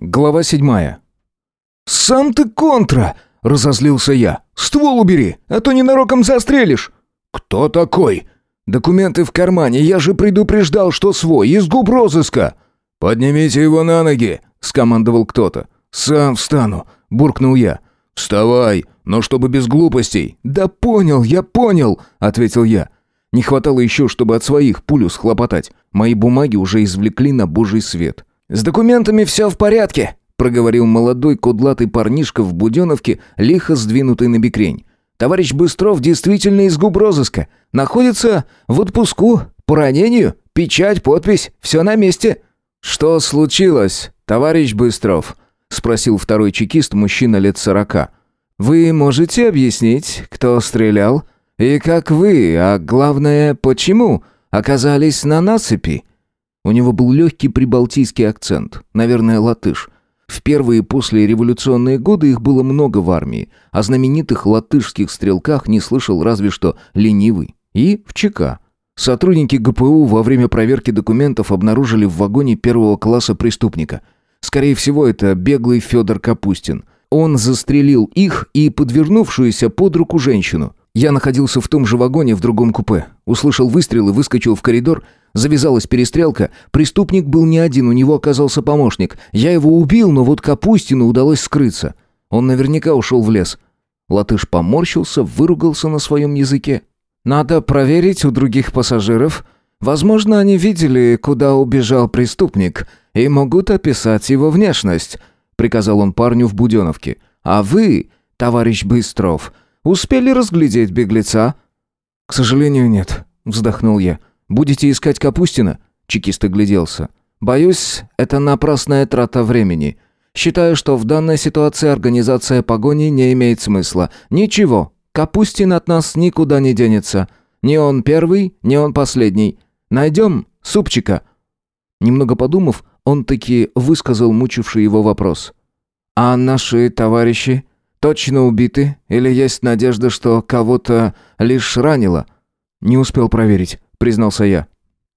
Глава седьмая. «Сам ты контра!» — разозлился я. «Ствол убери, а то ненароком застрелишь!» «Кто такой?» «Документы в кармане, я же предупреждал, что свой, из губ розыска!» «Поднимите его на ноги!» — скомандовал кто-то. «Сам встану!» — буркнул я. «Вставай, но чтобы без глупостей!» «Да понял, я понял!» — ответил я. Не хватало еще, чтобы от своих пулю схлопотать. Мои бумаги уже извлекли на божий свет. «С документами все в порядке», — проговорил молодой кудлатый парнишка в буденовке, лихо сдвинутый на бикрень. «Товарищ Быстров действительно из губ розыска. Находится в отпуску, по ранению, печать, подпись, все на месте». «Что случилось, товарищ Быстров?» — спросил второй чекист, мужчина лет сорока. «Вы можете объяснить, кто стрелял? И как вы, а главное, почему оказались на насыпи?» У него был легкий прибалтийский акцент, наверное, латыш. В первые послереволюционные годы их было много в армии, а знаменитых латышских стрелках не слышал разве что ленивый. И в ЧК. Сотрудники ГПУ во время проверки документов обнаружили в вагоне первого класса преступника. Скорее всего, это беглый Федор Капустин. Он застрелил их и подвернувшуюся под руку женщину. Я находился в том же вагоне в другом купе. Услышал выстрелы, выскочил в коридор. Завязалась перестрелка. Преступник был не один, у него оказался помощник. Я его убил, но вот Капустину удалось скрыться. Он наверняка ушел в лес. Латыш поморщился, выругался на своем языке. «Надо проверить у других пассажиров. Возможно, они видели, куда убежал преступник, и могут описать его внешность», — приказал он парню в Буденовке. «А вы, товарищ Быстров, Успели разглядеть беглеца?» «К сожалению, нет», — вздохнул я. «Будете искать Капустина?» Чекист огляделся. «Боюсь, это напрасная трата времени. Считаю, что в данной ситуации организация погони не имеет смысла. Ничего, Капустин от нас никуда не денется. Не он первый, не он последний. Найдем супчика». Немного подумав, он таки высказал мучивший его вопрос. «А наши товарищи?» Точно убиты? Или есть надежда, что кого-то лишь ранило?» «Не успел проверить», — признался я.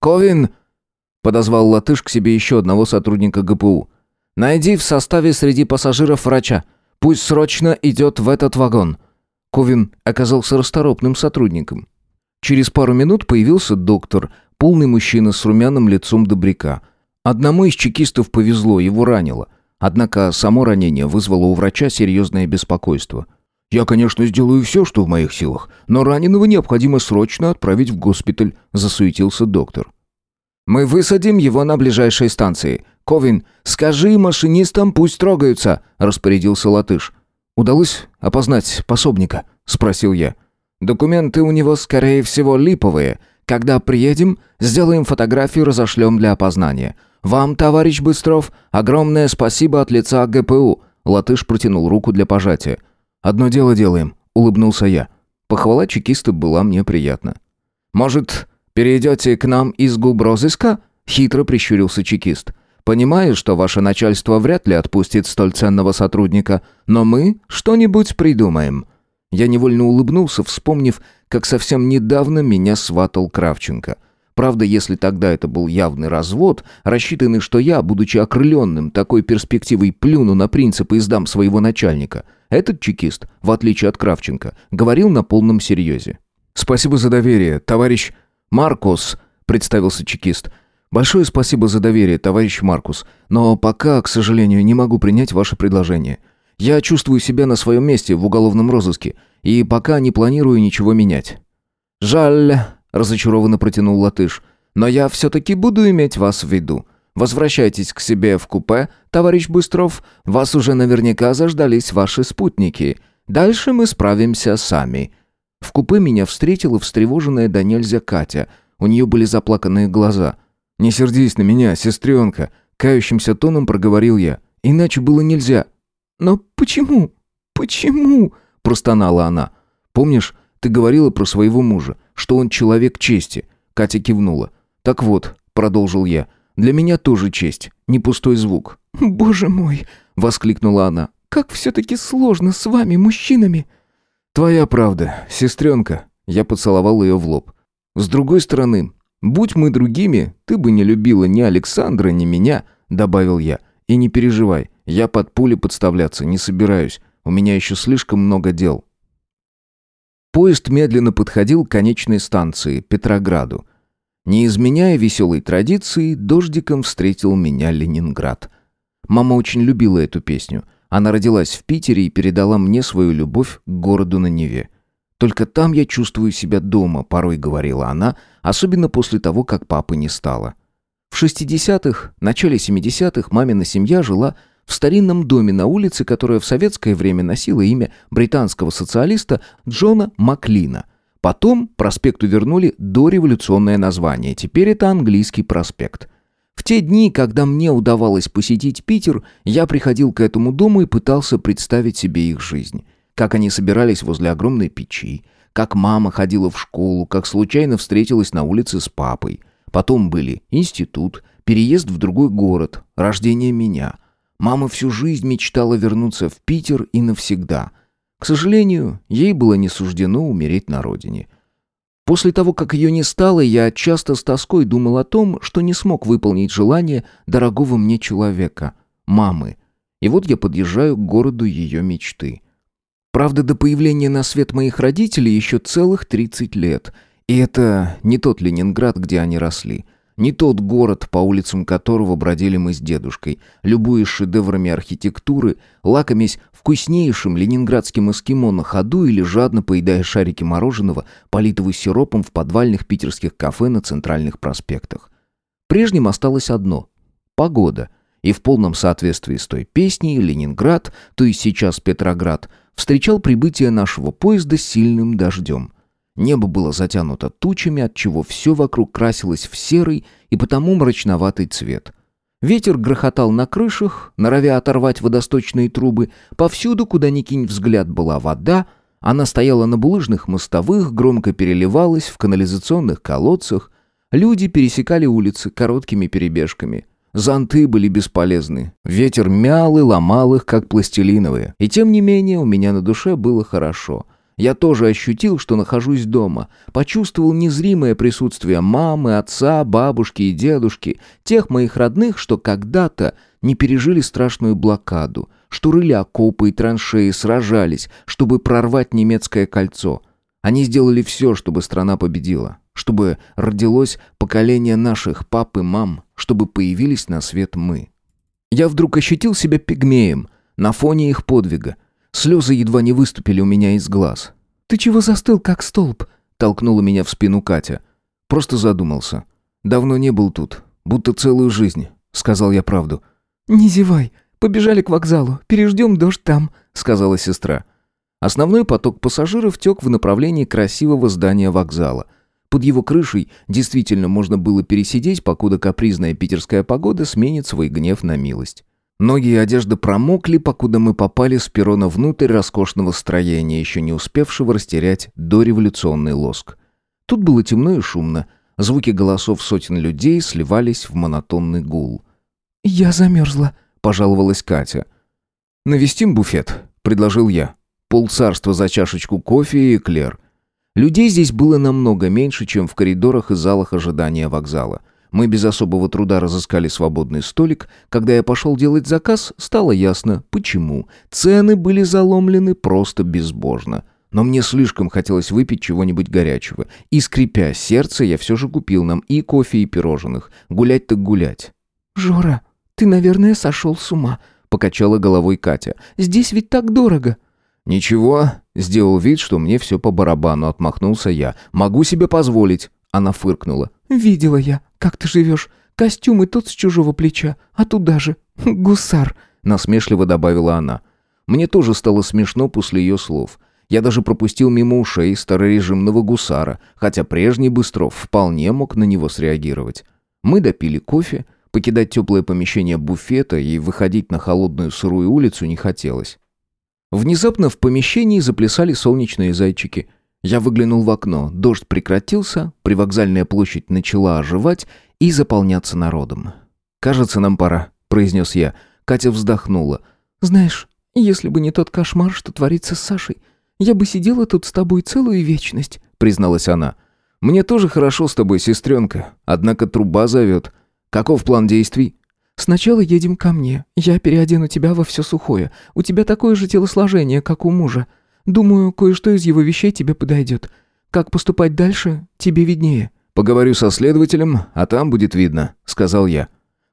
«Ковин!» — подозвал латыш к себе еще одного сотрудника ГПУ. «Найди в составе среди пассажиров врача. Пусть срочно идет в этот вагон». Ковин оказался расторопным сотрудником. Через пару минут появился доктор, полный мужчина с румяным лицом добряка. Одному из чекистов повезло, его ранило. Однако само ранение вызвало у врача серьезное беспокойство. «Я, конечно, сделаю все, что в моих силах, но раненого необходимо срочно отправить в госпиталь», – засуетился доктор. «Мы высадим его на ближайшей станции. Ковин, скажи машинистам, пусть трогаются», – распорядился латыш. «Удалось опознать пособника?» – спросил я. «Документы у него, скорее всего, липовые. Когда приедем, сделаем фотографию, разошлем для опознания. Вам, товарищ Быстров, огромное спасибо от лица ГПУ. Латыш протянул руку для пожатия. Одно дело делаем, улыбнулся я. Похвала чекиста была мне приятна. Может, перейдете к нам из губ розыска? Хитро прищурился чекист. Понимаю, что ваше начальство вряд ли отпустит столь ценного сотрудника, но мы что-нибудь придумаем. Я невольно улыбнулся, вспомнив, как совсем недавно меня сватал Кравченко. Правда, если тогда это был явный развод, рассчитанный, что я, будучи окрыленным такой перспективой, плюну на принципы и сдам своего начальника, этот чекист, в отличие от Кравченко, говорил на полном серьезе. «Спасибо за доверие, товарищ Маркус», — представился чекист. «Большое спасибо за доверие, товарищ Маркус, но пока, к сожалению, не могу принять ваше предложение. Я чувствую себя на своем месте в уголовном розыске и пока не планирую ничего менять». «Жаль», разочарованно протянул латыш. «Но я все-таки буду иметь вас в виду. Возвращайтесь к себе в купе, товарищ Быстров. Вас уже наверняка заждались ваши спутники. Дальше мы справимся сами». В купе меня встретила встревоженная до нельзя Катя. У нее были заплаканные глаза. «Не сердись на меня, сестренка», — кающимся тоном проговорил я. «Иначе было нельзя». «Но почему? Почему?» — простонала она. «Помнишь, ты говорила про своего мужа, что он человек чести. Катя кивнула. Так вот, продолжил я. Для меня тоже честь, не пустой звук. Боже мой, воскликнула она. Как все-таки сложно с вами, мужчинами. Твоя правда, сестренка. Я поцеловал ее в лоб. С другой стороны, будь мы другими, ты бы не любила ни Александра, ни меня, добавил я. И не переживай, я под пули подставляться не собираюсь. У меня еще слишком много дел. Поезд медленно подходил к конечной станции, Петрограду. Не изменяя веселой традиции, дождиком встретил меня Ленинград. Мама очень любила эту песню. Она родилась в Питере и передала мне свою любовь к городу на Неве. «Только там я чувствую себя дома», — порой говорила она, особенно после того, как папы не стало. В 60-х, начале 70-х мамина семья жила в старинном доме на улице, которая в советское время носила имя британского социалиста Джона Маклина. Потом проспекту вернули дореволюционное название, теперь это английский проспект. В те дни, когда мне удавалось посетить Питер, я приходил к этому дому и пытался представить себе их жизнь. Как они собирались возле огромной печи, как мама ходила в школу, как случайно встретилась на улице с папой. Потом были институт, переезд в другой город, рождение меня. Мама всю жизнь мечтала вернуться в Питер и навсегда. К сожалению, ей было не суждено умереть на родине. После того, как ее не стало, я часто с тоской думал о том, что не смог выполнить желание дорогого мне человека, мамы. И вот я подъезжаю к городу ее мечты. Правда, до появления на свет моих родителей еще целых 30 лет. И это не тот Ленинград, где они росли. Не тот город, по улицам которого бродили мы с дедушкой, любуясь шедеврами архитектуры, лакомясь вкуснейшим ленинградским эскимо на ходу или жадно поедая шарики мороженого, политого сиропом в подвальных питерских кафе на центральных проспектах. Прежним осталось одно — погода. И в полном соответствии с той песней Ленинград, то есть сейчас Петроград — встречал прибытие нашего поезда сильным дождем. Небо было затянуто тучами, отчего все вокруг красилось в серый и потому мрачноватый цвет. Ветер грохотал на крышах, норовя оторвать водосточные трубы. Повсюду, куда ни кинь взгляд, была вода. Она стояла на булыжных мостовых, громко переливалась в канализационных колодцах. Люди пересекали улицы короткими перебежками. Зонты были бесполезны. Ветер мял и ломал их, как пластилиновые. И тем не менее у меня на душе было хорошо. Я тоже ощутил, что нахожусь дома. Почувствовал незримое присутствие мамы, отца, бабушки и дедушки, тех моих родных, что когда-то не пережили страшную блокаду, что рыли окопы и траншеи, сражались, чтобы прорвать немецкое кольцо. Они сделали все, чтобы страна победила чтобы родилось поколение наших пап и мам, чтобы появились на свет мы. Я вдруг ощутил себя пигмеем на фоне их подвига. Слезы едва не выступили у меня из глаз. «Ты чего застыл, как столб?» — толкнула меня в спину Катя. Просто задумался. «Давно не был тут, будто целую жизнь», — сказал я правду. «Не зевай, побежали к вокзалу, переждем дождь там», — сказала сестра. Основной поток пассажиров тек в направлении красивого здания вокзала. Под его крышей действительно можно было пересидеть, покуда капризная питерская погода сменит свой гнев на милость. Ноги и одежда промокли, покуда мы попали с перрона внутрь роскошного строения, еще не успевшего растерять дореволюционный лоск. Тут было темно и шумно. Звуки голосов сотен людей сливались в монотонный гул. «Я замерзла», — пожаловалась Катя. «Навестим буфет», — предложил я. Полцарства за чашечку кофе и эклер — Людей здесь было намного меньше, чем в коридорах и залах ожидания вокзала. Мы без особого труда разыскали свободный столик. Когда я пошел делать заказ, стало ясно, почему. Цены были заломлены просто безбожно. Но мне слишком хотелось выпить чего-нибудь горячего. И, скрипя сердце, я все же купил нам и кофе, и пирожных. Гулять так гулять. «Жора, ты, наверное, сошел с ума», — покачала головой Катя. «Здесь ведь так дорого». «Ничего», — сделал вид, что мне все по барабану, отмахнулся я. «Могу себе позволить». Она фыркнула. «Видела я, как ты живешь. Костюм и тот с чужого плеча, а туда же гусар», — насмешливо добавила она. Мне тоже стало смешно после ее слов. Я даже пропустил мимо ушей старорежимного гусара, хотя прежний Быстров вполне мог на него среагировать. Мы допили кофе, покидать теплое помещение буфета и выходить на холодную сырую улицу не хотелось. Внезапно в помещении заплясали солнечные зайчики. Я выглянул в окно. Дождь прекратился, привокзальная площадь начала оживать и заполняться народом. «Кажется, нам пора», — произнес я. Катя вздохнула. «Знаешь, если бы не тот кошмар, что творится с Сашей, я бы сидела тут с тобой целую вечность», — призналась она. «Мне тоже хорошо с тобой, сестренка. Однако труба зовет. Каков план действий?» Сначала едем ко мне. Я переодену тебя во все сухое. У тебя такое же телосложение, как у мужа. Думаю, кое-что из его вещей тебе подойдет. Как поступать дальше, тебе виднее». «Поговорю со следователем, а там будет видно», — сказал я.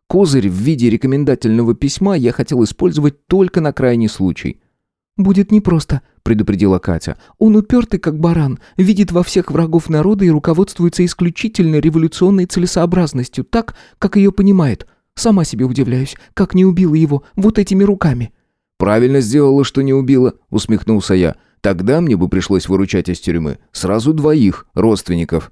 Козырь в виде рекомендательного письма я хотел использовать только на крайний случай. «Будет непросто», — предупредила Катя. «Он упертый, как баран, видит во всех врагов народа и руководствуется исключительно революционной целесообразностью, так, как ее понимает. Сама себе удивляюсь, как не убила его вот этими руками». «Правильно сделала, что не убила», — усмехнулся я. «Тогда мне бы пришлось выручать из тюрьмы сразу двоих родственников».